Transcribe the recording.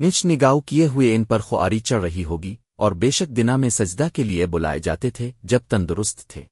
نچ نگاؤ کیے ہوئے ان پر خواری چڑھ رہی ہوگی اور بے شک دنا میں سجدہ کے لیے بلائے جاتے تھے جب تندرست تھے۔